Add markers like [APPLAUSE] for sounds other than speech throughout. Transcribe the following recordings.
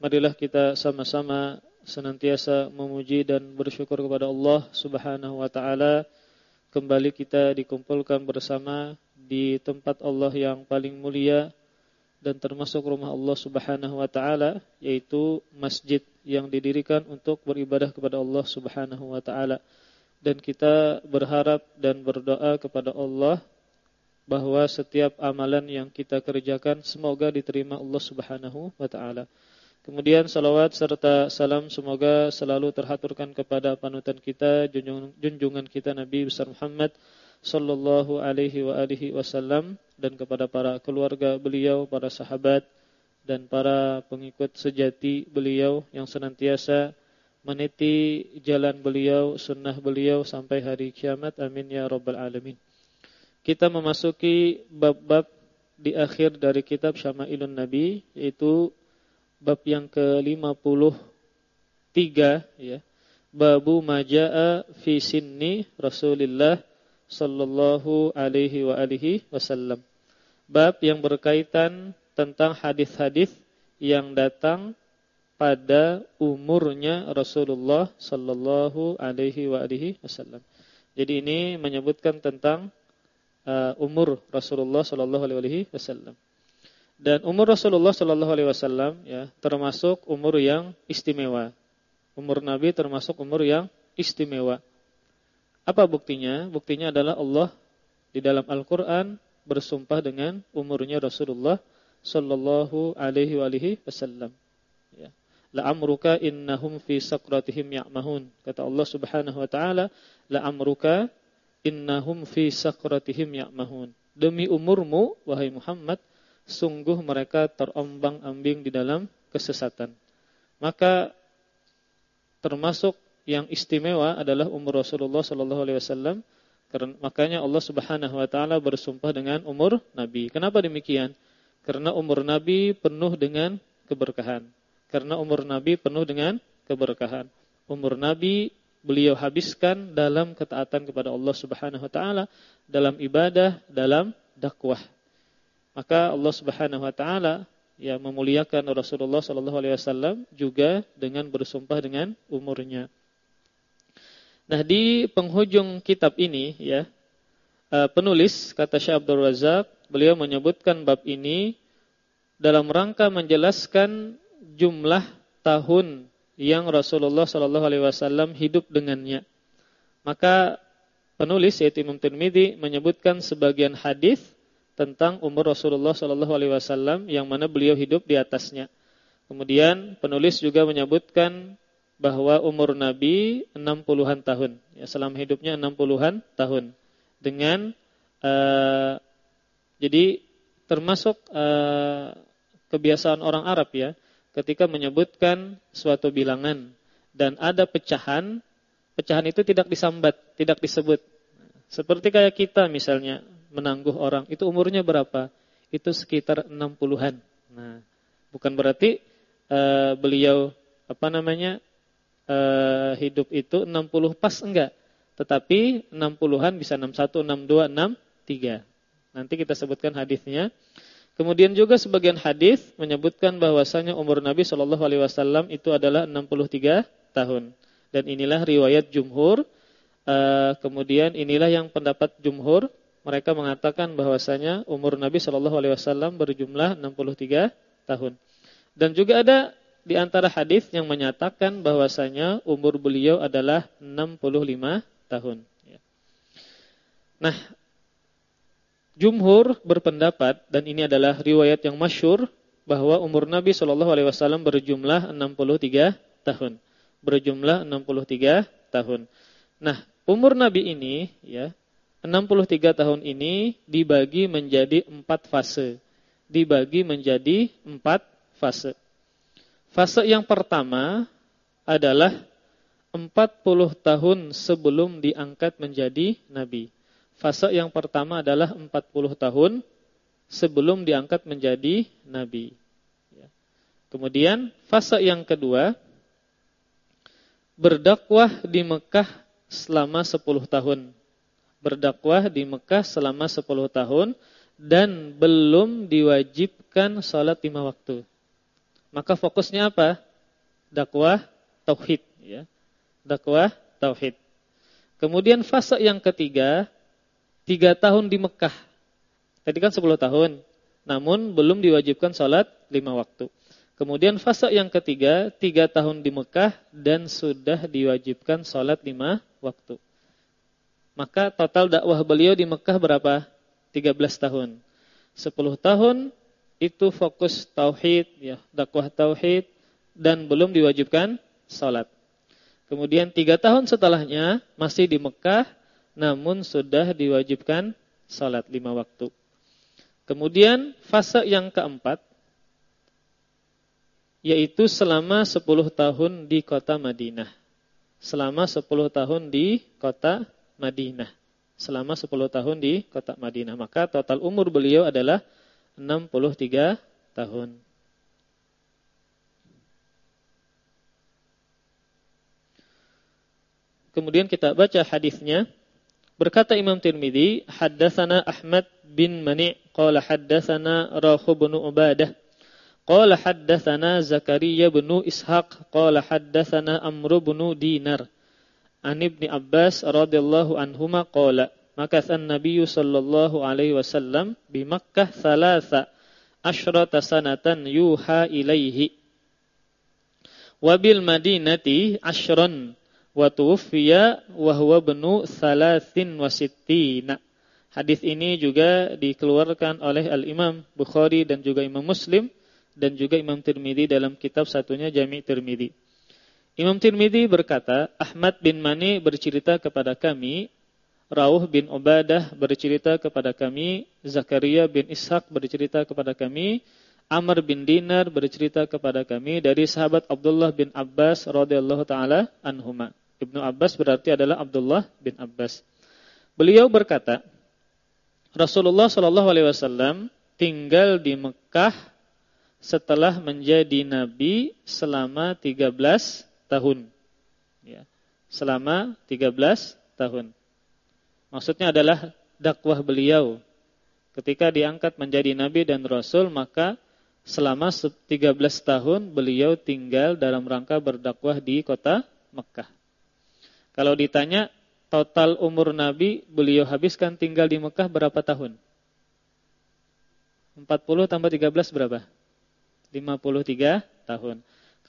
marilah kita sama-sama senantiasa memuji dan bersyukur kepada Allah Subhanahu wa taala kembali kita dikumpulkan bersama di tempat Allah yang paling mulia dan termasuk rumah Allah Subhanahu wa taala yaitu masjid yang didirikan untuk beribadah kepada Allah Subhanahu wa taala dan kita berharap dan berdoa kepada Allah bahwa setiap amalan yang kita kerjakan semoga diterima Allah Subhanahu wa taala. Kemudian salawat serta salam semoga selalu terhaturkan kepada panutan kita junjungan kita Nabi besar Muhammad sallallahu alaihi wa alihi wasallam dan kepada para keluarga beliau, para sahabat dan para pengikut sejati beliau yang senantiasa meniti jalan beliau, sunnah beliau sampai hari kiamat. Amin ya rabbal alamin. Kita memasuki bab-bab di akhir dari kitab Syama'ilun Nabi yaitu bab yang ke-53 ya. Babu majaa fi sinni Rasulillah sallallahu alaihi wa alihi wasallam. Bab yang berkaitan tentang hadis-hadis yang datang pada umurnya Rasulullah sallallahu alaihi wa alihi wasallam. Jadi ini menyebutkan tentang uh, umur Rasulullah sallallahu alaihi wasallam. Dan umur Rasulullah sallallahu alaihi wasallam ya termasuk umur yang istimewa. Umur Nabi termasuk umur yang istimewa. Apa buktinya? Buktinya adalah Allah di dalam Al-Qur'an bersumpah dengan umurnya Rasulullah sallallahu alaihi wasallam la'amruka innahum fi sakratihim ya'mahun. Kata Allah Subhanahu wa taala, la'amruka innahum fi sakratihim ya'mahun. Demi umurmu wahai Muhammad, sungguh mereka terombang-ambing di dalam kesesatan. Maka termasuk yang istimewa adalah umur Rasulullah sallallahu alaihi wasallam. Makanya Allah Subhanahu wa taala bersumpah dengan umur Nabi. Kenapa demikian? Karena umur Nabi penuh dengan keberkahan. Karena umur Nabi penuh dengan keberkahan. Umur Nabi beliau habiskan dalam ketaatan kepada Allah Subhanahu wa taala, dalam ibadah, dalam dakwah. Maka Allah Subhanahu wa taala ya memuliakan Rasulullah sallallahu alaihi wasallam juga dengan bersumpah dengan umurnya. Nah, di penghujung kitab ini ya, eh, penulis kata Syekh Abdul Razak, beliau menyebutkan bab ini dalam rangka menjelaskan jumlah tahun yang Rasulullah Shallallahu Alaihi Wasallam hidup dengannya. Maka penulis yaitu Imam Tirmidzi menyebutkan sebagian hadis tentang umur Rasulullah Shallallahu Alaihi Wasallam yang mana beliau hidup di atasnya. Kemudian penulis juga menyebutkan bahwa umur Nabi 60-an tahun. Ya, selama hidupnya 60-an tahun. Dengan uh, jadi termasuk uh, kebiasaan orang Arab ya ketika menyebutkan suatu bilangan dan ada pecahan, pecahan itu tidak disambat, tidak disebut. Seperti kayak kita misalnya menangguh orang, itu umurnya berapa? Itu sekitar 60-an. Nah, bukan berarti uh, beliau apa namanya? Uh, hidup itu 60 pas enggak. tetapi 60-an bisa 61, 62, 63. Nanti kita sebutkan hadisnya. Kemudian juga sebagian hadis menyebutkan bahwasanya umur Nabi Shallallahu alaihi wasallam itu adalah 63 tahun. Dan inilah riwayat jumhur. Uh, kemudian inilah yang pendapat jumhur. Mereka mengatakan bahwasanya umur Nabi Shallallahu alaihi wasallam berjumlah 63 tahun. Dan juga ada di antara hadis yang menyatakan bahwasanya umur beliau adalah 65 tahun. Ya. Nah, Jumhur berpendapat dan ini adalah riwayat yang masyur bahwa umur Nabi Shallallahu Alaihi Wasallam berjumlah 63 tahun, berjumlah 63 tahun. Nah, umur Nabi ini ya 63 tahun ini dibagi menjadi empat fase, dibagi menjadi empat fase. Fase yang pertama adalah 40 tahun sebelum diangkat menjadi Nabi. Fase yang pertama adalah 40 tahun sebelum diangkat menjadi nabi. Ya. Kemudian fase yang kedua berdakwah di Mekah selama 10 tahun. Berdakwah di Mekah selama 10 tahun dan belum diwajibkan sholat lima waktu. Maka fokusnya apa? Dakwah tauhid ya. Dakwah tauhid. Kemudian fase yang ketiga tiga tahun di Mekah. Tadi kan sepuluh tahun. Namun belum diwajibkan sholat lima waktu. Kemudian fase yang ketiga, tiga tahun di Mekah dan sudah diwajibkan sholat lima waktu. Maka total dakwah beliau di Mekah berapa? 13 tahun. 10 tahun itu fokus tauhid, ya, dakwah tauhid dan belum diwajibkan sholat. Kemudian tiga tahun setelahnya masih di Mekah namun sudah diwajibkan salat lima waktu. Kemudian fase yang keempat yaitu selama 10 tahun di kota Madinah. Selama 10 tahun di kota Madinah. Selama 10 tahun di kota Madinah. Maka total umur beliau adalah 63 tahun. Kemudian kita baca hadisnya. Berkata Imam Tirmidzi, haddatsana Ahmad bin Mani' qala haddatsana Rahu bin Ubadah qala haddatsana Zakaria bin Ishaq qala haddatsana Amr bin Dinar an Ibnu Abbas radhiyallahu anhuma qala makatha an-nabiy sallallahu alaihi wasallam bi Makkah thalatha asyrata sanatan yuha ilaihi wa bil madinati asyran wa tuwfiya wa huwa bnu salasin wasittina. Hadis ini juga dikeluarkan oleh Al-Imam Bukhari dan juga Imam Muslim dan juga Imam Tirmidzi dalam kitab satunya Jami' Tirmidzi. Imam Tirmidzi berkata, Ahmad bin Mani bercerita kepada kami, Rauh bin Ubadah bercerita kepada kami, Zakaria bin Ishaq bercerita kepada kami, Amr bin Dinar bercerita kepada kami dari sahabat Abdullah bin Abbas radhiyallahu taala anhuma. Ibnu Abbas berarti adalah Abdullah bin Abbas. Beliau berkata, Rasulullah Shallallahu Alaihi Wasallam tinggal di Mekah setelah menjadi nabi selama 13 tahun. Ya, selama 13 tahun. Maksudnya adalah dakwah beliau. Ketika diangkat menjadi nabi dan rasul, maka selama 13 tahun beliau tinggal dalam rangka berdakwah di kota Mekah. Kalau ditanya total umur Nabi beliau habiskan tinggal di Mekah berapa tahun? 40 tambah 13 berapa? 53 tahun.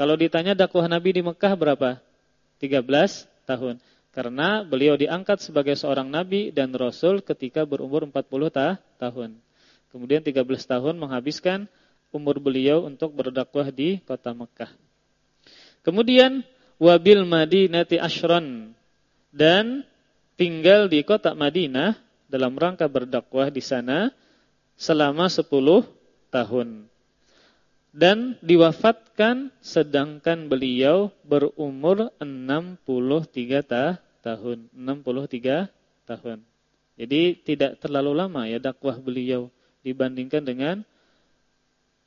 Kalau ditanya dakwah Nabi di Mekah berapa? 13 tahun. Karena beliau diangkat sebagai seorang Nabi dan Rasul ketika berumur 40 ta tahun. Kemudian 13 tahun menghabiskan umur beliau untuk berdakwah di kota Mekah. Kemudian wabil madinati ashran dan tinggal di kota Madinah dalam rangka berdakwah di sana selama 10 tahun. Dan diwafatkan sedangkan beliau berumur 63 ta tahun, 63 tahun. Jadi tidak terlalu lama ya dakwah beliau dibandingkan dengan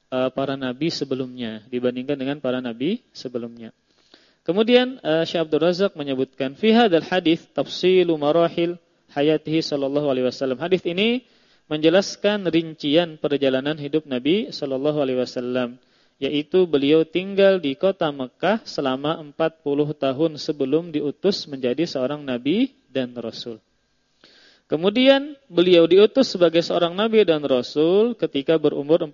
uh, para nabi sebelumnya, dibandingkan dengan para nabi sebelumnya. Kemudian uh, Syekh Abdul Razak menyebutkan fi hadzal hadis tafsilu marahil hayatihi sallallahu alaihi wasallam. Hadis ini menjelaskan rincian perjalanan hidup Nabi sallallahu alaihi wasallam yaitu beliau tinggal di kota Mekah selama 40 tahun sebelum diutus menjadi seorang nabi dan rasul. Kemudian beliau diutus sebagai seorang nabi dan rasul ketika berumur 40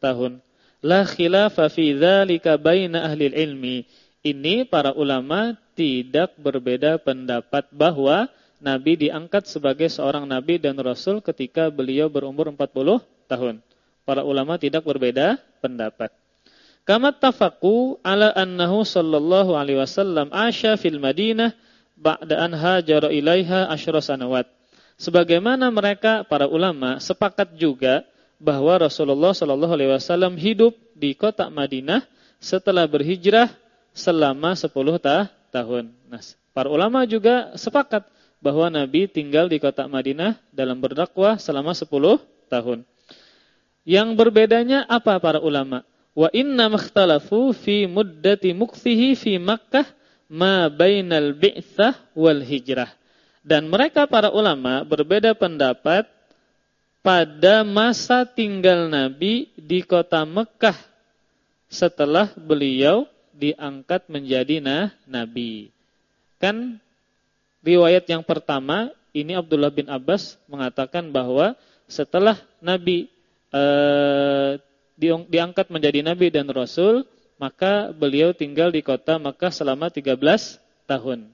tahun. La khilafa fi dzalika baina ahli ilmi ini para ulama tidak berbeda pendapat bahwa Nabi diangkat sebagai seorang Nabi dan Rasul ketika beliau berumur 40 tahun. Para ulama tidak berbeda pendapat. Kama tafaku ala annahu sallallahu alaihi wasallam asya fil Madinah ba'da an hajara ilaiha asyra sanawat. Sebagaimana mereka para ulama sepakat juga bahwa Rasulullah sallallahu alaihi wasallam hidup di kota Madinah setelah berhijrah selama 10 ta tahun. Nah, para ulama juga sepakat bahwa Nabi tinggal di kota Madinah dalam berdakwah selama 10 tahun. Yang berbedanya apa para ulama? Wa inna makhtalafu fi muddati mukthihi fi Makkah ma bainal bi'tsah wal hijrah. Dan mereka para ulama berbeda pendapat pada masa tinggal Nabi di kota Mekah setelah beliau diangkat menjadi nah, nabi. Kan riwayat yang pertama ini Abdullah bin Abbas mengatakan bahwa setelah Nabi eh, diangkat menjadi nabi dan rasul, maka beliau tinggal di kota Makkah selama 13 tahun.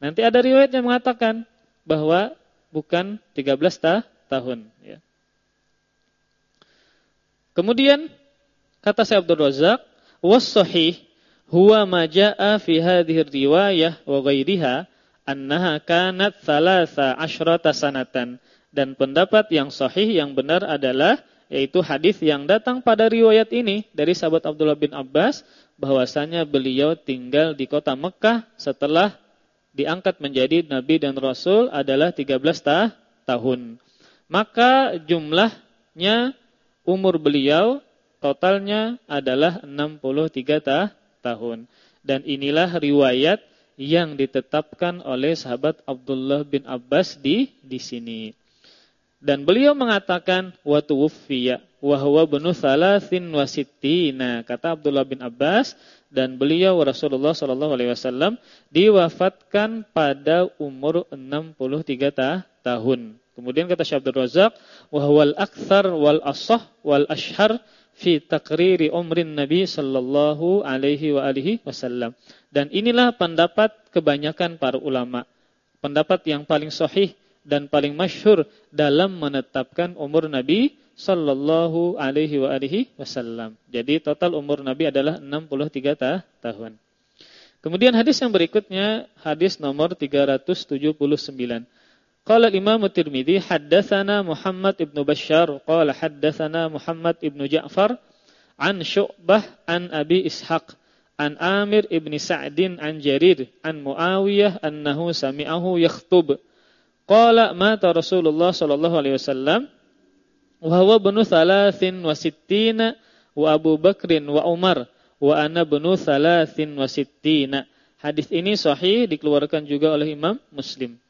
Nanti ada riwayat yang mengatakan bahwa bukan 13 ta tahun ya. Kemudian kata saya Abdul Razak, was sahih huwa ma jaa fi hadhihi riwayah wa ghairiha annaha kanat thalatha asyrata sanatan dan pendapat yang sahih yang benar adalah yaitu hadis yang datang pada riwayat ini dari sahabat Abdullah bin Abbas bahwasanya beliau tinggal di kota Mekah setelah diangkat menjadi nabi dan rasul adalah 13 ta tahun. Maka jumlahnya umur beliau totalnya adalah 63 ta tahun. Dan inilah riwayat yang ditetapkan oleh sahabat Abdullah bin Abbas di di sini. Dan beliau mengatakan wa tuwfiya wa huwa bnu thalathin wa sittina kata Abdullah bin Abbas dan beliau Rasulullah sallallahu alaihi wasallam diwafatkan pada umur 63 ta tahun. Kemudian kata Syekh Abdul Razak wa huwal aktsar wal ashah wal ashhar fi takriri umrin Nabi sallallahu alaihi wa alihi wasallam. Dan inilah pendapat kebanyakan para ulama. Pendapat yang paling sahih dan paling masyhur dalam menetapkan umur Nabi sallallahu alaihi wa alihi wasallam. Jadi total umur Nabi adalah 63 ta tahun. Kemudian hadis yang berikutnya hadis nomor 379. Qala Imam Tirmizi haddatsana Muhammad ibn Bashar. Qala haddatsana Muhammad ibn Ja'far an Syu'bah an Abi Ishaq an Amir ibn Sa'din an Jarir an Muawiyah annahu sami'ahu yakhtub. Qala mata Rasulullah sallallahu alaihi wasallam wa huwa ibnu thalathin wa sittina wa Abu Bakrin wa Umar wa ana wa sittina. Hadis ini sahih dikeluarkan juga oleh Imam Muslim.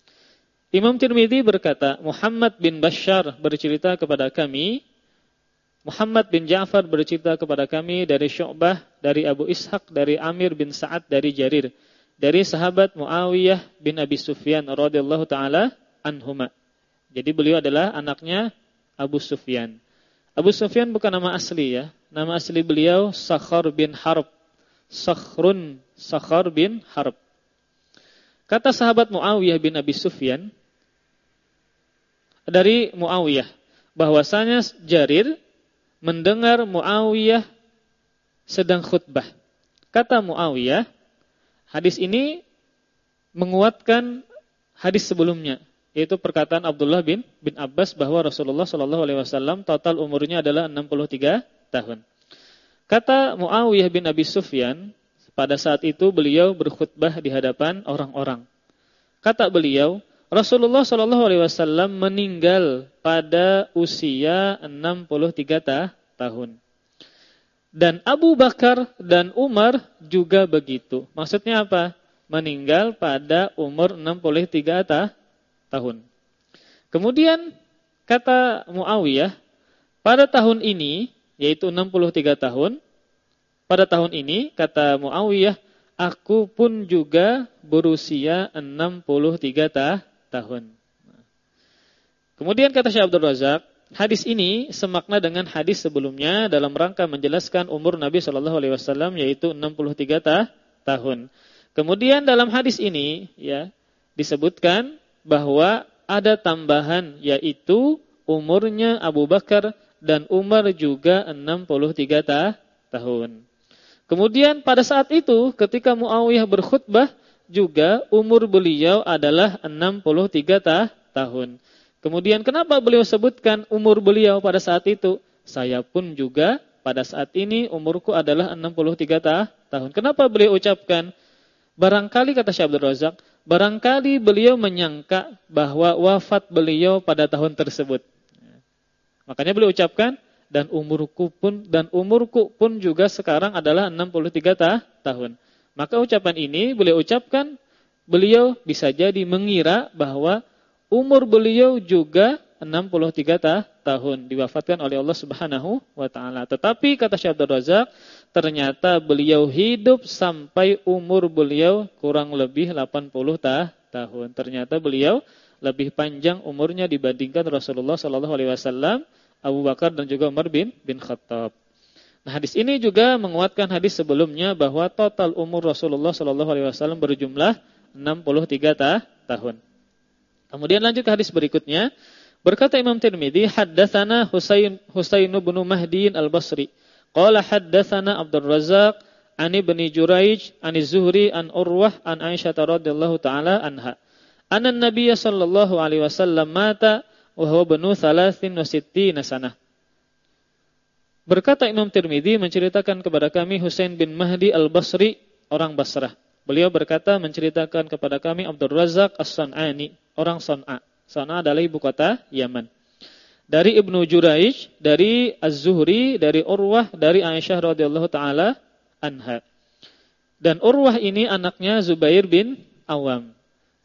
Imam Tirmidzi berkata, Muhammad bin Bashar bercerita kepada kami, Muhammad bin Ja'far bercerita kepada kami dari Syu'bah, dari Abu Ishaq, dari Amir bin Sa'ad, dari Jarir, dari sahabat Muawiyah bin Abi Sufyan radhiyallahu taala anhuma. Jadi beliau adalah anaknya Abu Sufyan. Abu Sufyan bukan nama asli ya. Nama asli beliau Sakhar bin Harb. Sakhrun Sakhar bin Harb. Kata sahabat Muawiyah bin Abi Sufyan, dari Muawiyah bahwasanya Jarir mendengar Muawiyah sedang khutbah. Kata Muawiyah, hadis ini menguatkan hadis sebelumnya, yaitu perkataan Abdullah bin bin Abbas bahwa Rasulullah Shallallahu alaihi wasallam total umurnya adalah 63 tahun. Kata Muawiyah bin Abi Sufyan, pada saat itu beliau berkhutbah di hadapan orang-orang. Kata beliau, Rasulullah Shallallahu Alaihi Wasallam meninggal pada usia 63 ta tahun. Dan Abu Bakar dan Umar juga begitu. Maksudnya apa? Meninggal pada umur 63 tahun. Kemudian kata Muawiyah, pada tahun ini, yaitu 63 tahun, pada tahun ini, kata Muawiyah, aku pun juga berusia 63 tahun. Kemudian kata Syekh Abdul Razak, hadis ini semakna dengan hadis sebelumnya dalam rangka menjelaskan umur Nabi Shallallahu Alaihi Wasallam yaitu 63 tahun. Kemudian dalam hadis ini ya disebutkan bahwa ada tambahan yaitu umurnya Abu Bakar dan Umar juga 63 tahun. Kemudian pada saat itu ketika Muawiyah berkhutbah juga umur beliau adalah 63 tahun. Kemudian kenapa beliau sebutkan umur beliau pada saat itu? Saya pun juga pada saat ini umurku adalah 63 tahun. Kenapa beliau ucapkan? Barangkali kata Syekh Abdul Razak, barangkali beliau menyangka bahwa wafat beliau pada tahun tersebut. Makanya beliau ucapkan dan umurku pun dan umurku pun juga sekarang adalah 63 ta tahun. Maka ucapan ini beliau ucapkan beliau bisa jadi mengira bahwa umur beliau juga 63 ta tahun diwafatkan oleh Allah Subhanahu wa taala. Tetapi kata Syekh Abdul Razak, ternyata beliau hidup sampai umur beliau kurang lebih 80 ta tahun. Ternyata beliau lebih panjang umurnya dibandingkan Rasulullah sallallahu alaihi wasallam Abu Bakar dan juga Umar bin bin Khattab. Nah, hadis ini juga menguatkan hadis sebelumnya bahwa total umur Rasulullah Shallallahu alaihi wasallam berjumlah 63 ta tahun. Kemudian lanjut ke hadis berikutnya. Berkata Imam Tirmidzi, haddatsana Husain Husain bin Mahdi al-Basri. Qala haddatsana Abdul Razzaq an Ibnu Juraij an Zuhri an Urwah an Aisyah radhiyallahu taala anha. Anna Nabiy sallallahu alaihi wasallam mata wa huwa banu thalathin wa sittina sanah. Berkata Imam Tirmidzi menceritakan kepada kami Husain bin Mahdi al-Basri, orang Basrah. Beliau berkata menceritakan kepada kami Abdul Razak As-San'ani, orang San'a. San'a adalah ibu kota Yaman. Dari Ibnu Juraij, dari Az-Zuhri, dari Urwah, dari Aisyah radhiyallahu taala anha. Dan Urwah ini anaknya Zubair bin Awam.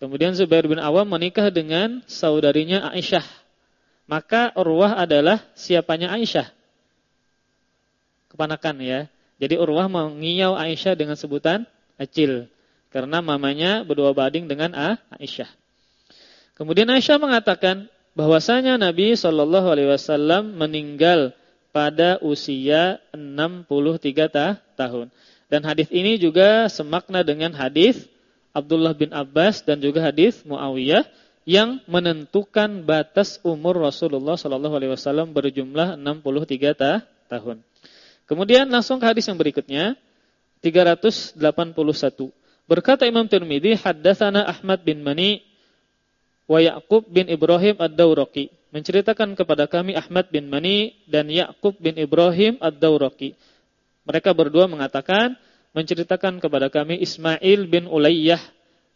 Kemudian Zubair bin Awam menikah dengan saudarinya Aisyah. Maka Urwah adalah siapanya Aisyah. Kepanakan ya. Jadi Urwah mengiau Aisyah dengan sebutan Acil. Karena mamanya berdua bading dengan Aisyah. Kemudian Aisyah mengatakan bahwasanya Nabi Shallallahu Alaihi Wasallam meninggal pada usia 63 tahun. Dan hadis ini juga semakna dengan hadis Abdullah bin Abbas dan juga hadis Muawiyah yang menentukan batas umur Rasulullah sallallahu alaihi wasallam berjumlah 63 ta tahun. Kemudian langsung ke hadis yang berikutnya 381. Berkata Imam Tirmizi, haddatsana Ahmad bin Mani wa Yaqub bin Ibrahim ad-Dawraqi. Menceritakan kepada kami Ahmad bin Mani dan Yaqub bin Ibrahim ad-Dawraqi. Mereka berdua mengatakan menceritakan kepada kami Ismail bin Ulayyah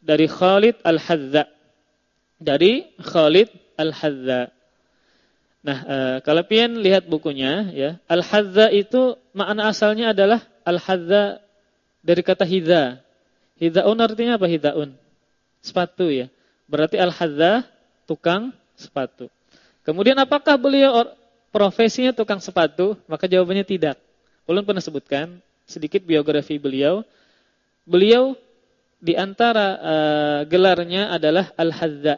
dari Khalid Al-Hadza. Dari Khalid Al-Hadza. Nah, e, kalau pian lihat bukunya ya, Al-Hadza itu makna asalnya adalah Al-Hadza dari kata hidza. Hidzaun artinya apa hidzaun? Sepatu ya. Berarti Al-Hadza tukang sepatu. Kemudian apakah beliau profesinya tukang sepatu? Maka jawabannya tidak. Ulun pernah sebutkan sedikit biografi beliau. Beliau di antara uh, gelarnya adalah Al-Hadza.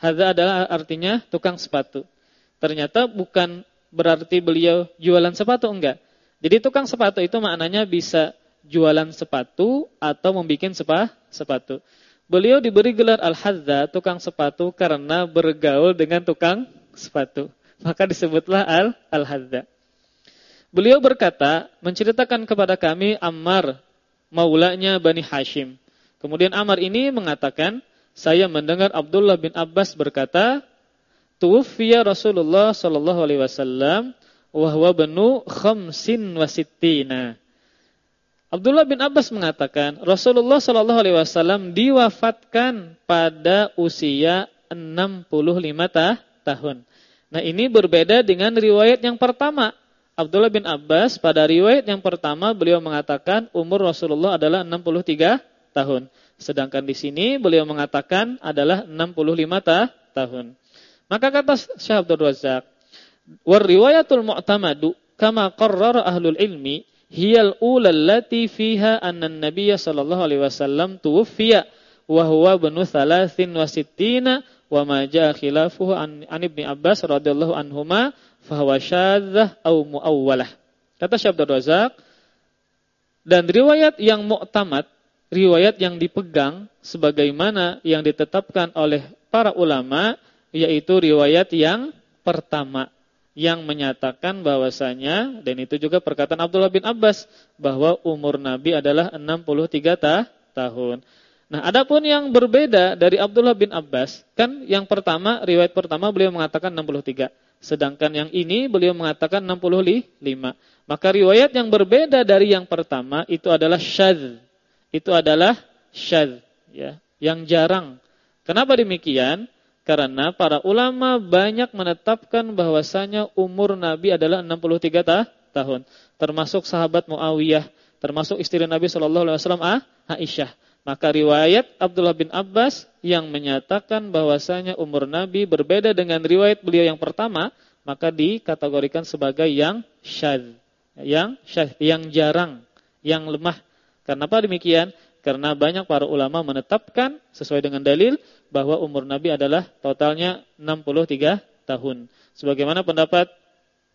Hadza adalah artinya tukang sepatu. Ternyata bukan berarti beliau jualan sepatu enggak. Jadi tukang sepatu itu maknanya bisa jualan sepatu atau membuat sepa, sepatu. Beliau diberi gelar Al-Hadza, tukang sepatu karena bergaul dengan tukang sepatu. [LAUGHS] Maka disebutlah Al-Hadza. Beliau berkata, menceritakan kepada kami Ammar, maulanya Bani Hashim. Kemudian Ammar ini mengatakan, saya mendengar Abdullah bin Abbas berkata, Tuwfiya Rasulullah sallallahu alaihi wasallam wa huwa banu khamsin wa sittina. Abdullah bin Abbas mengatakan, Rasulullah sallallahu alaihi wasallam diwafatkan pada usia 65 tahun. Nah, ini berbeda dengan riwayat yang pertama Abdullah bin Abbas pada riwayat yang pertama beliau mengatakan umur Rasulullah adalah 63 tahun. Sedangkan di sini beliau mengatakan adalah 65 ta tahun. Maka kata Syekh Abdul Razak, "War riwayatul mu'tamadu kama qarrara ahlul ilmi hiyal ulal lati fiha anna an-nabiy sallallahu alaihi wasallam tuwfiya wa huwa banu thalathin wa sittina wa ma jaa khilafuhu an, an Ibnu Abbas radhiyallahu anhuma fahuwa syadzah au muawwalah. Kata Syekh Abdul Razak dan riwayat yang mu'tamad, riwayat yang dipegang sebagaimana yang ditetapkan oleh para ulama yaitu riwayat yang pertama yang menyatakan bahwasanya dan itu juga perkataan Abdullah bin Abbas bahwa umur Nabi adalah 63 ta tahun. Nah, adapun yang berbeda dari Abdullah bin Abbas, kan yang pertama, riwayat pertama beliau mengatakan 63. Sedangkan yang ini beliau mengatakan 65. Maka riwayat yang berbeda dari yang pertama itu adalah syadz. Itu adalah syadz, ya, yang jarang. Kenapa demikian? Karena para ulama banyak menetapkan bahwasanya umur Nabi adalah 63 ta tahun, termasuk sahabat Muawiyah, termasuk istri Nabi Shallallahu alaihi ah, Aisyah. Maka riwayat Abdullah bin Abbas yang menyatakan bahwasanya umur Nabi berbeda dengan riwayat beliau yang pertama, maka dikategorikan sebagai yang syadz. Yang syadz, yang jarang, yang lemah. Kenapa demikian? Karena banyak para ulama menetapkan sesuai dengan dalil bahwa umur Nabi adalah totalnya 63 tahun. Sebagaimana pendapat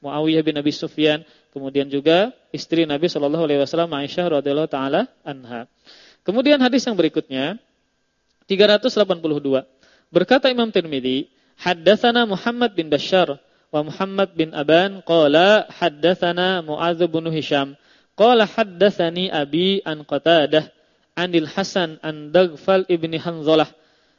Muawiyah bin Abi Sufyan, kemudian juga istri Nabi Shallallahu alaihi wasallam Aisyah radhiyallahu taala anha. Kemudian hadis yang berikutnya 382. Berkata Imam Tirmizi, haddatsana Muhammad bin Bashar wa Muhammad bin Aban qala haddatsana Muadz bin Hisham qala haddatsani abi an Qatadah anil Hasan an Dagfal ibni Hanzalah.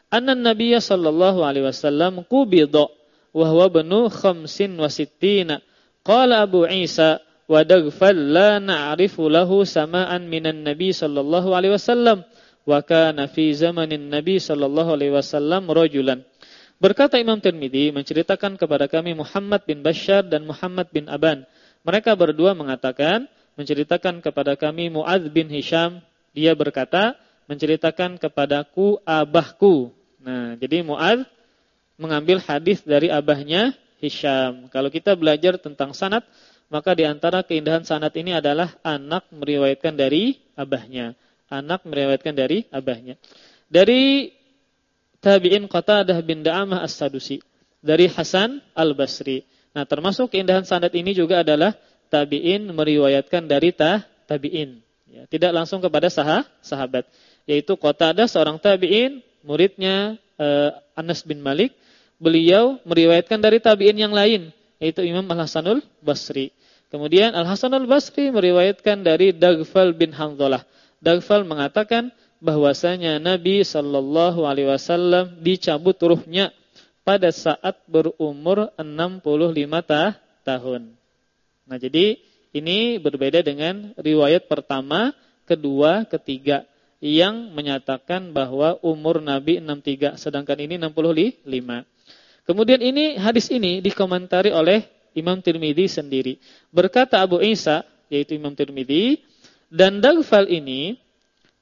Anna Nabi sallallahu alaihi wasallam qubida wa huwa banu khamsin wa sittina. Qala Abu Isa wa Dagfal la na'rifu lahu sama'an minan Nabi sallallahu alaihi wasallam. Wa kana fi zamanin Nabi sallallahu alaihi wasallam rajulan. Berkata Imam Tirmidzi menceritakan kepada kami Muhammad bin Bashar dan Muhammad bin Aban. Mereka berdua mengatakan menceritakan kepada kami Muadz bin Hisham dia berkata, menceritakan kepadaku abahku. Nah, jadi Muadz mengambil hadis dari abahnya Hisham. Kalau kita belajar tentang sanad, maka di antara keindahan sanad ini adalah anak meriwayatkan dari abahnya. Anak meriwayatkan dari abahnya. Dari tabi'in Qatadah bin Da'amah As-Sadusi. Dari Hasan Al-Basri. Nah, termasuk keindahan sanad ini juga adalah tabi'in meriwayatkan dari ta tabi'in. Ya, tidak langsung kepada sah sahabat. Yaitu Qatadah seorang tabi'in, muridnya uh, Anas bin Malik. Beliau meriwayatkan dari tabi'in yang lain yaitu Imam Al-Hasanul Basri. Kemudian Al-Hasanul Basri meriwayatkan dari Dagfal bin Hanzalah. Dagfal mengatakan bahwasanya Nabi sallallahu alaihi wasallam dicabut ruhnya pada saat berumur 65 ta tahun. Nah, jadi ini berbeda dengan riwayat pertama, kedua, ketiga yang menyatakan bahwa umur Nabi 63 sedangkan ini 65. Kemudian ini hadis ini dikomentari oleh Imam Tirmidzi sendiri. Berkata Abu Isa, yaitu Imam Tirmidzi, dan Dagfal ini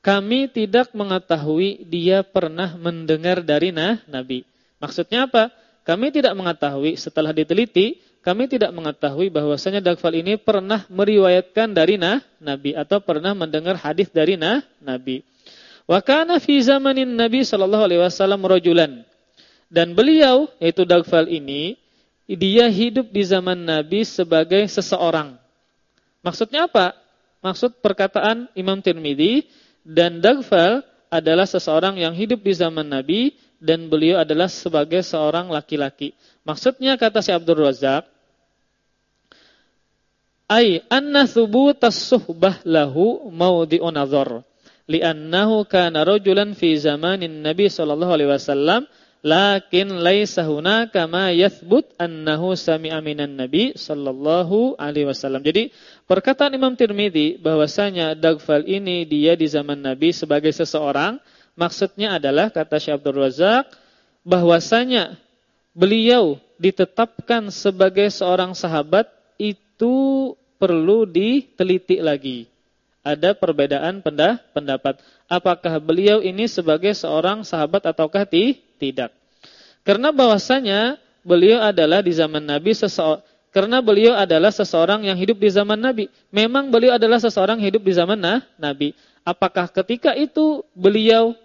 kami tidak mengetahui dia pernah mendengar dari nah, Nabi. Maksudnya apa? Kami tidak mengetahui setelah diteliti, kami tidak mengetahui bahwasanya Dagfal ini pernah meriwayatkan dari nah, Nabi atau pernah mendengar hadis dari nah, Nabi. Wa kana fi zamanin Nabi sallallahu alaihi wasallam rajulan dan beliau, yaitu Dagfal ini, dia hidup di zaman Nabi sebagai seseorang. Maksudnya apa? Maksud perkataan Imam Tirmidzi dan Dagfal adalah seseorang yang hidup di zaman Nabi dan beliau adalah sebagai seorang laki-laki. Maksudnya kata si Abdul Razak, ay anna thubutas suhbah lahu maudhi'un nazar li'annahu kana rajulan fi zamanin Nabi sallallahu alaihi wasallam Lakin laisa hunaka ma yathbut annahu sami'a minan nabi sallallahu alaihi wasallam. Jadi perkataan Imam Tirmizi bahwasanya Dagfal ini dia di zaman Nabi sebagai seseorang, maksudnya adalah kata Syekh Abdul Razak bahwasanya beliau ditetapkan sebagai seorang sahabat itu perlu diteliti lagi. Ada perbedaan pendapat. Apakah beliau ini sebagai seorang sahabat ataukah tidak? Karena bahwasanya beliau adalah di zaman Nabi seseorang karena beliau adalah seseorang yang hidup di zaman Nabi. Memang beliau adalah seseorang hidup di zaman nah, Nabi. Apakah ketika itu beliau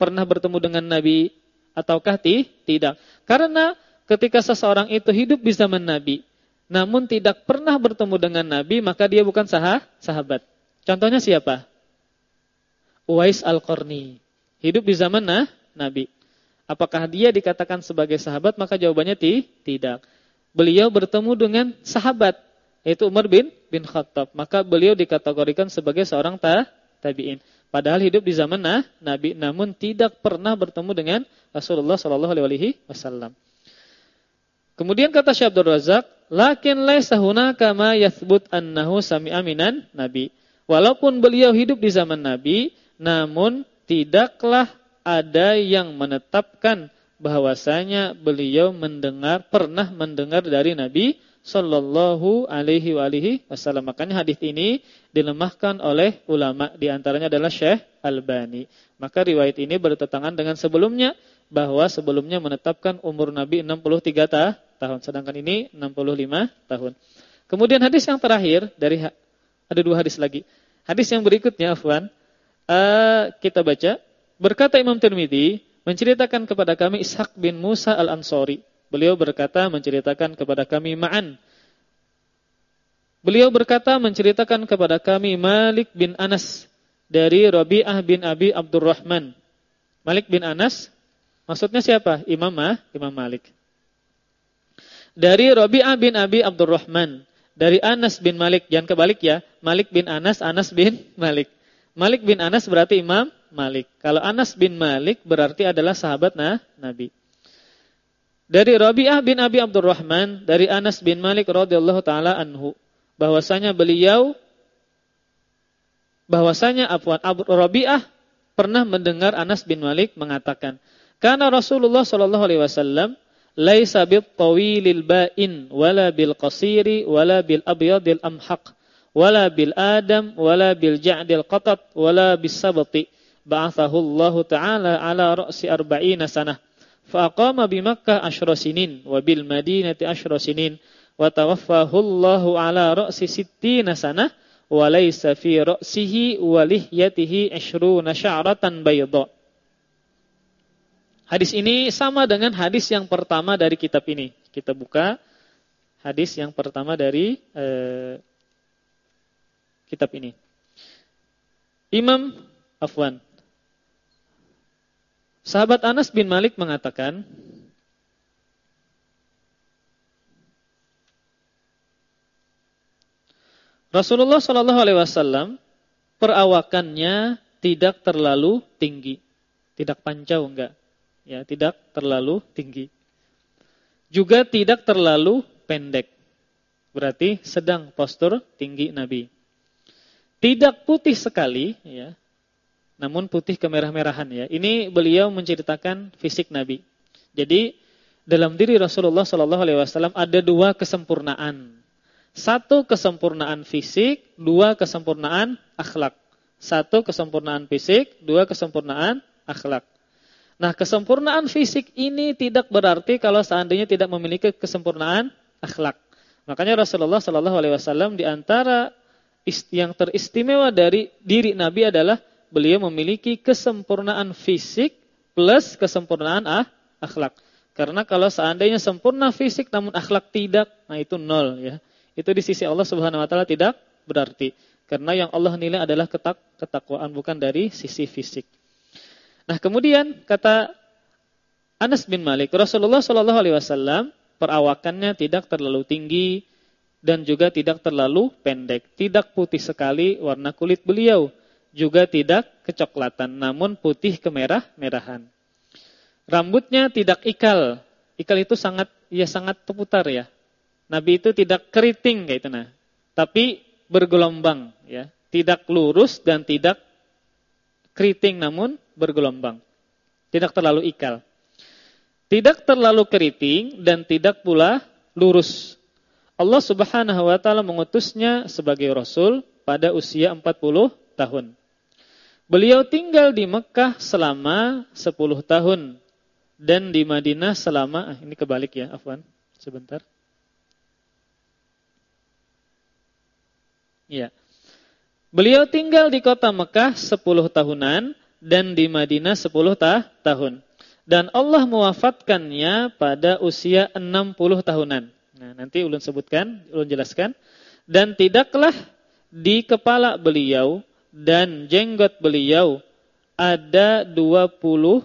pernah bertemu dengan Nabi ataukah tidak? Karena ketika seseorang itu hidup di zaman Nabi, namun tidak pernah bertemu dengan Nabi, maka dia bukan sah sahabat. Contohnya siapa? Uwais Al-Qarni. Hidup di zaman nah, Nabi. Apakah dia dikatakan sebagai sahabat? Maka jawabannya tidak beliau bertemu dengan sahabat yaitu Umar bin bin Khattab. Maka beliau dikategorikan sebagai seorang ta, tabi'in. Padahal hidup di zaman nah, Nabi namun tidak pernah bertemu dengan Rasulullah sallallahu alaihi wasallam. Kemudian kata Syekh Abdul Razak, "Lakin laisa hunaka ma yathbut annahu sami'a minan Nabi." Walaupun beliau hidup di zaman Nabi, namun tidaklah ada yang menetapkan bahwasanya beliau mendengar pernah mendengar dari Nabi sallallahu alaihi wa alihi wasallam. Makanya hadis ini dilemahkan oleh ulama di antaranya adalah Syekh Albani. Maka riwayat ini bertentangan dengan sebelumnya bahwa sebelumnya menetapkan umur Nabi 63 ta tahun sedangkan ini 65 tahun. Kemudian hadis yang terakhir dari ada dua hadis lagi. Hadis yang berikutnya Afwan uh, kita baca berkata Imam Tirmizi menceritakan kepada kami Ishaq bin Musa al-Ansori. Beliau berkata menceritakan kepada kami Ma'an. Beliau berkata menceritakan kepada kami Malik bin Anas dari Rabi'ah bin Abi Abdurrahman. Malik bin Anas maksudnya siapa? Imam ah, Imam Malik. Dari Rabi'ah bin Abi Abdurrahman, dari Anas bin Malik, jangan kebalik ya. Malik bin Anas, Anas bin Malik. Malik bin Anas berarti Imam Malik. Kalau Anas bin Malik berarti adalah sahabat nah, Nabi. Dari Rabi'ah bin Abi Abdurrahman dari Anas bin Malik radhiyallahu taala anhu bahwasanya beliau bahwasanya afwan Rabi'ah pernah mendengar Anas bin Malik mengatakan, "Karena Rasulullah sallallahu alaihi wasallam ليس بالطويل البائن ولا بالقصير ولا بالأبيض الأمحق ولا بالآدم ولا بالجعد القطط ولا بالسبط. بعثه الله تعالى على رأس أربعين سنة. فأقام بمكة عشر سنين وبالمدينة عشر سنين. وتوفاه الله على رأس ستين سنة وليس في رأسه ولهيته عشرون شعرة بيضاء. Hadis ini sama dengan hadis yang pertama dari kitab ini. Kita buka hadis yang pertama dari eh, kitab ini. Imam Afwan Sahabat Anas bin Malik mengatakan, Rasulullah Shallallahu Alaihi Wasallam perawakannya tidak terlalu tinggi, tidak pancau enggak, ya tidak terlalu tinggi, juga tidak terlalu pendek, berarti sedang postur tinggi Nabi. Tidak putih sekali, ya, namun putih kemerah-merahan ya. Ini beliau menceritakan fisik Nabi. Jadi dalam diri Rasulullah Shallallahu Alaihi Wasallam ada dua kesempurnaan. Satu kesempurnaan fisik, dua kesempurnaan akhlak. Satu kesempurnaan fisik, dua kesempurnaan akhlak. Nah, kesempurnaan fisik ini tidak berarti kalau seandainya tidak memiliki kesempurnaan akhlak. Makanya Rasulullah Shallallahu Alaihi Wasallam di antara yang teristimewa dari diri Nabi adalah beliau memiliki kesempurnaan fisik plus kesempurnaan ah, akhlak. Karena kalau seandainya sempurna fisik namun akhlak tidak, nah itu nol ya. Itu di sisi Allah Subhanahu wa taala tidak berarti. Karena yang Allah nilai adalah ketak ketakwaan bukan dari sisi fisik. Nah, kemudian kata Anas bin Malik, Rasulullah Shallallahu alaihi wasallam perawakannya tidak terlalu tinggi dan juga tidak terlalu pendek, tidak putih sekali warna kulit beliau juga tidak kecoklatan namun putih kemerah-merahan. Rambutnya tidak ikal. Ikal itu sangat ya sangat terputar ya. Nabi itu tidak keriting kayak itu nah. Tapi bergelombang ya. Tidak lurus dan tidak keriting namun bergelombang. Tidak terlalu ikal. Tidak terlalu keriting dan tidak pula lurus. Allah Subhanahu wa taala mengutusnya sebagai rasul pada usia 40 tahun. Beliau tinggal di Mekah selama 10 tahun dan di Madinah selama ah, ini kebalik ya, afwan. Sebentar. Ya. Beliau tinggal di kota Mekah 10 tahunan dan di Madinah 10 ta tahun. Dan Allah mewafatkannya pada usia 60 tahunan. Nah, nanti ulun sebutkan, ulun jelaskan. Dan tidaklah di kepala beliau dan jenggot beliau ada 20 uh,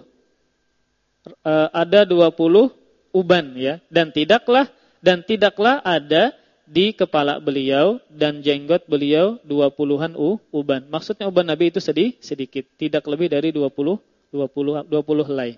eh, ada 20 uban ya dan tidaklah dan tidaklah ada di kepala beliau dan jenggot beliau 20-an uban. Maksudnya uban Nabi itu sedih, sedikit, tidak lebih dari 20 20 20 helai.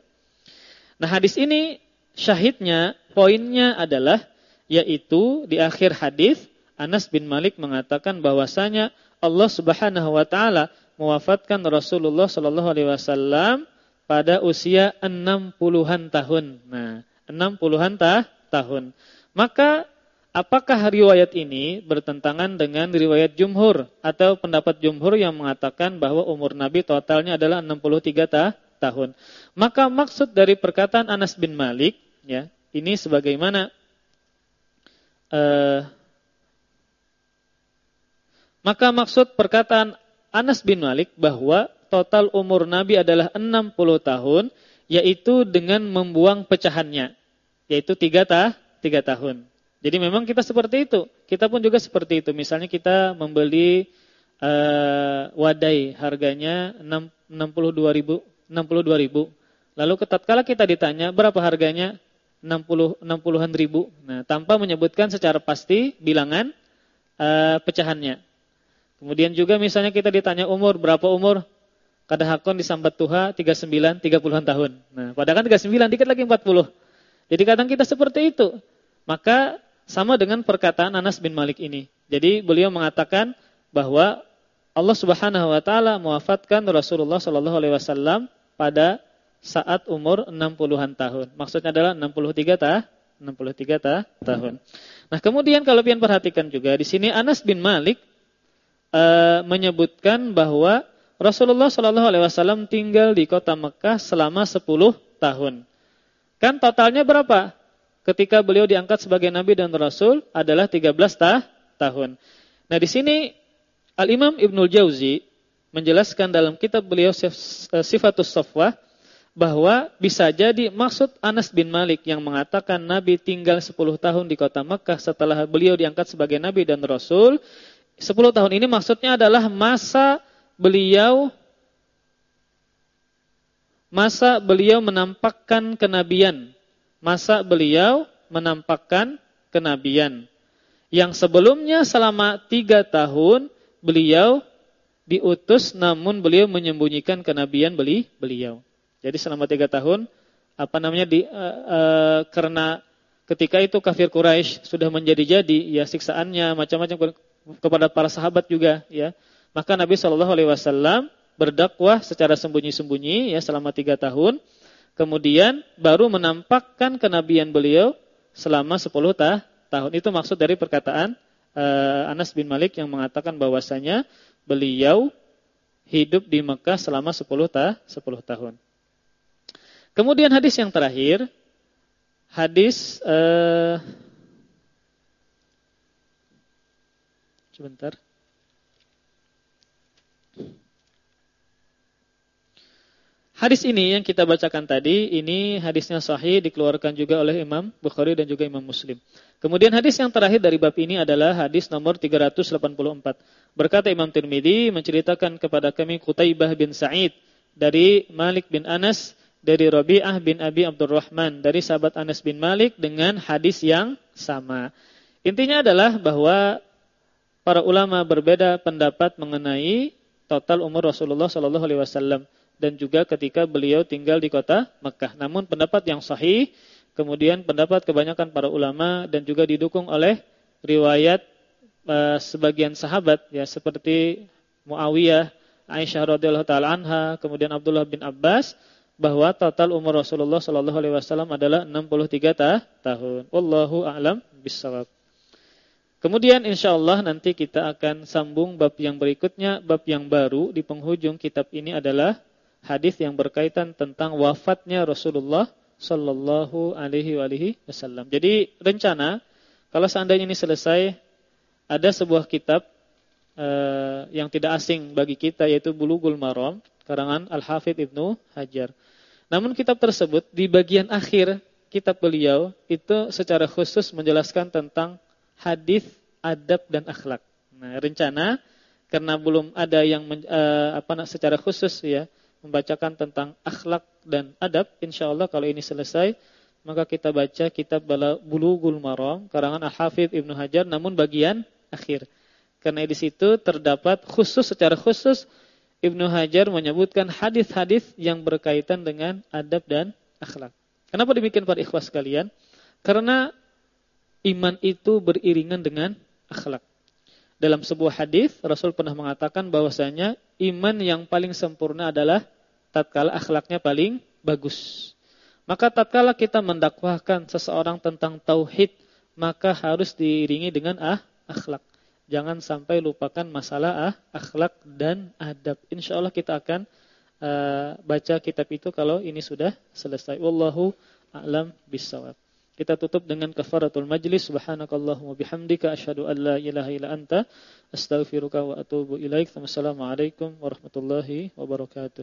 Nah, hadis ini syahidnya poinnya adalah yaitu di akhir hadis Anas bin Malik mengatakan bahwasanya Allah Subhanahu wa taala mewafatkan Rasulullah sallallahu alaihi wasallam pada usia 60-an tahun. Nah, 60-an ta tahun. Maka apakah riwayat ini bertentangan dengan riwayat jumhur atau pendapat jumhur yang mengatakan bahwa umur Nabi totalnya adalah 63 ta tahun. Maka maksud dari perkataan Anas bin Malik ya, ini sebagaimana uh, maka maksud perkataan Anas bin Malik bahwa total umur Nabi adalah 60 tahun, yaitu dengan membuang pecahannya, yaitu 3 ta, 3 tahun. Jadi memang kita seperti itu. Kita pun juga seperti itu. Misalnya kita membeli uh, wadai harganya 62 ribu, 62 ribu. Lalu tatkala kita ditanya berapa harganya 60 60-an ribu. Nah, tanpa menyebutkan secara pasti bilangan uh, pecahannya. Kemudian juga misalnya kita ditanya umur, berapa umur? Kadahakon disambat tuha 39, 30-an tahun. Nah, padahal kan 39, dikit lagi 40. Jadi kadang kita seperti itu. Maka sama dengan perkataan Anas bin Malik ini. Jadi beliau mengatakan bahwa Allah Subhanahu wa taala mewafatkan Rasulullah sallallahu alaihi wasallam pada saat umur 60-an tahun. Maksudnya adalah 63 ta 63 ta tahun. Nah, kemudian kalau pian perhatikan juga di sini Anas bin Malik uh, menyebutkan bahwa Rasulullah Shallallahu Alaihi Wasallam tinggal di kota Mekah selama 10 tahun. Kan totalnya berapa? Ketika beliau diangkat sebagai nabi dan rasul adalah 13 ta tahun. Nah, di sini Al Imam Ibnul Jauzi menjelaskan dalam kitab beliau eh, Sifatus Safwah bahwa bisa jadi maksud Anas bin Malik yang mengatakan Nabi tinggal 10 tahun di kota Mekah setelah beliau diangkat sebagai Nabi dan Rasul 10 tahun ini maksudnya adalah masa beliau masa beliau menampakkan kenabian. Masa beliau menampakkan kenabian. Yang sebelumnya selama tiga tahun beliau diutus namun beliau menyembunyikan kenabian beli beliau. Jadi selama tiga tahun apa namanya di uh, uh, karena ketika itu kafir Quraisy sudah menjadi-jadi ya siksaannya macam-macam kepada para sahabat juga ya. Maka Nabi Shallallahu alaihi wasallam berdakwah secara sembunyi-sembunyi ya selama tiga tahun. Kemudian baru menampakkan kenabian beliau selama sepuluh ta tahun. Itu maksud dari perkataan uh, Anas bin Malik yang mengatakan bahwasanya beliau hidup di Mekah selama sepuluh ta sepuluh tahun. Kemudian hadis yang terakhir, hadis uh, Sebentar. Hadis ini yang kita bacakan tadi, ini hadisnya sahih dikeluarkan juga oleh Imam Bukhari dan juga Imam Muslim. Kemudian hadis yang terakhir dari bab ini adalah hadis nomor 384. Berkata Imam Tirmidzi menceritakan kepada kami Qutaibah bin Sa'id dari Malik bin Anas dari Rabi'ah bin Abi Abdurrahman dari sahabat Anas bin Malik dengan hadis yang sama. Intinya adalah bahwa para ulama berbeda pendapat mengenai total umur Rasulullah Shallallahu Alaihi Wasallam dan juga ketika beliau tinggal di kota Mekah. Namun pendapat yang sahih, kemudian pendapat kebanyakan para ulama dan juga didukung oleh riwayat uh, sebagian sahabat ya seperti Muawiyah, Aisyah radhiyallahu taala anha, kemudian Abdullah bin Abbas bahwa total umur Rasulullah Shallallahu alaihi wasallam adalah 63 ta tahun. Wallahu a'lam bishawab. Kemudian insya Allah nanti kita akan sambung bab yang berikutnya, bab yang baru di penghujung kitab ini adalah hadis yang berkaitan tentang wafatnya Rasulullah Sallallahu Alaihi Wasallam. Jadi rencana kalau seandainya ini selesai, ada sebuah kitab uh, yang tidak asing bagi kita yaitu Bulughul Maram karangan Al Hafidh Ibnu Hajar. Namun kitab tersebut di bagian akhir kitab beliau itu secara khusus menjelaskan tentang hadis, adab dan akhlak. Nah, rencana karena belum ada yang uh, apa secara khusus ya membacakan tentang akhlak dan adab, insyaallah kalau ini selesai maka kita baca kitab Bulughul Maram karangan Al-Hafidz Ibnu Hajar namun bagian akhir. Karena di situ terdapat khusus secara khusus Ibnu Hajar menyebutkan hadis-hadis yang berkaitan dengan adab dan akhlak. Kenapa demikian para ikhwas sekalian? Karena iman itu beriringan dengan akhlak. Dalam sebuah hadis Rasul pernah mengatakan bahwasanya iman yang paling sempurna adalah tatkala akhlaknya paling bagus. Maka tatkala kita mendakwahkan seseorang tentang tauhid, maka harus diiringi dengan ah akhlak. Jangan sampai lupakan masalah ah akhlak dan adab. Insyaallah kita akan uh, baca kitab itu kalau ini sudah selesai. Wallahu a'lam bissawab. Kita tutup dengan kafaratul majlis. Subhanakallahumma bihamdika asyhadu an la ilaha illa anta astaghfiruka wa atubu ilaik. Wassalamualaikum warahmatullahi wabarakatuh.